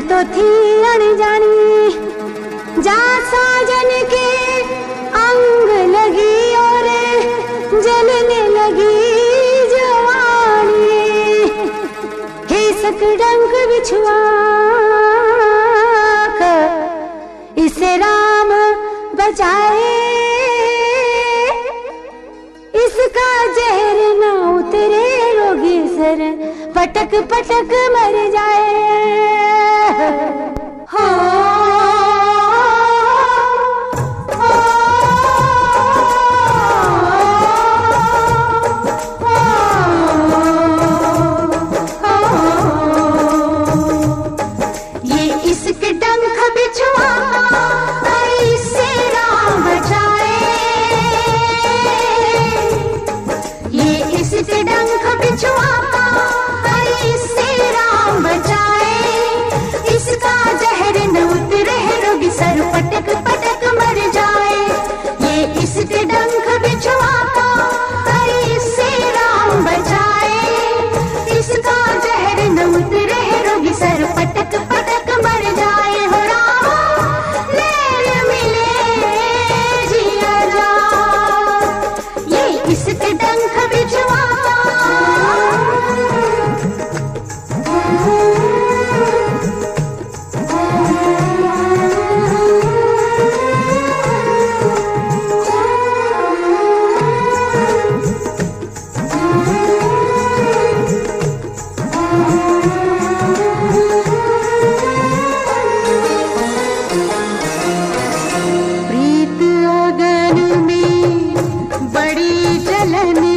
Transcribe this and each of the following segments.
मैं तो थी अनजानी। जा साजन के अंग लगी और जलने लगी जवानी। हिसक डंक बिछुआ इसे राम बचाए। इसका जहर ना उतरे रोगी सर, पटक पटक मर जाए। はあ alemi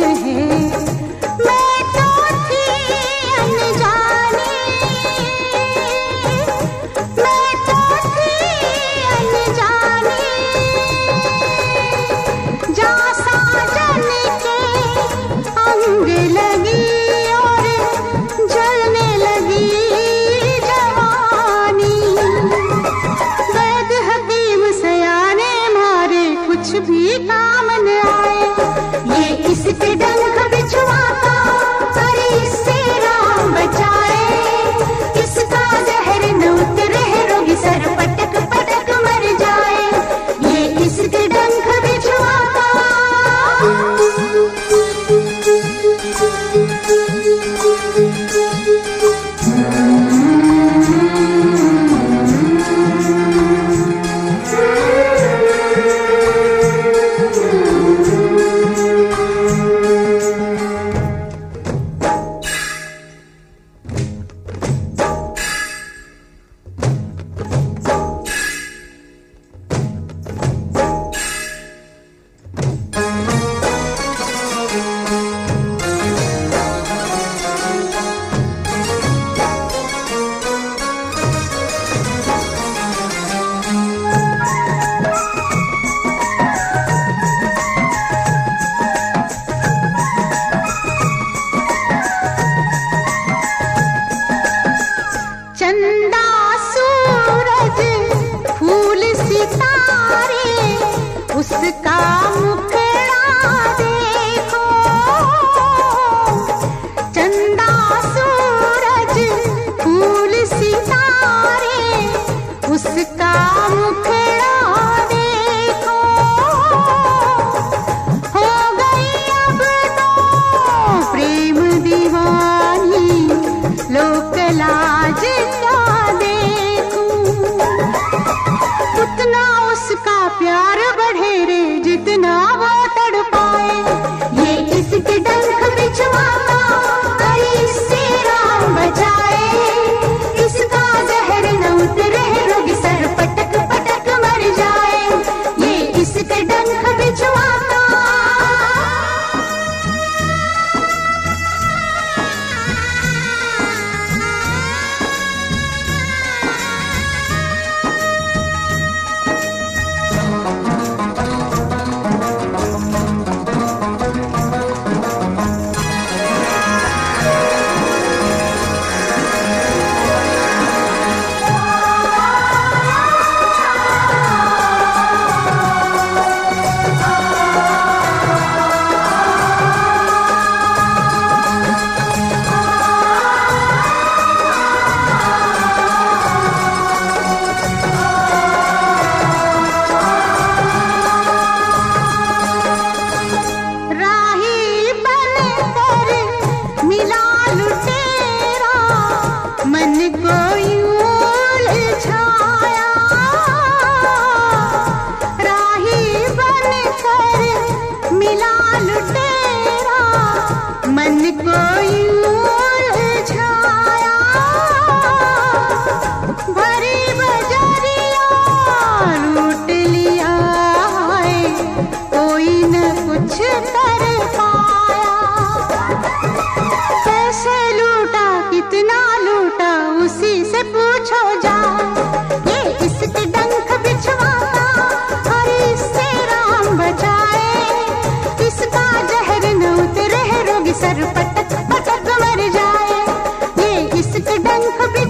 महल कोई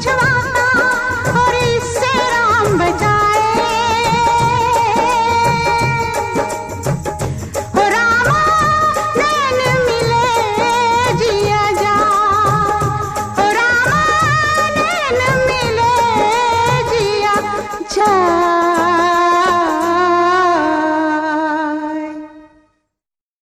रोगी सर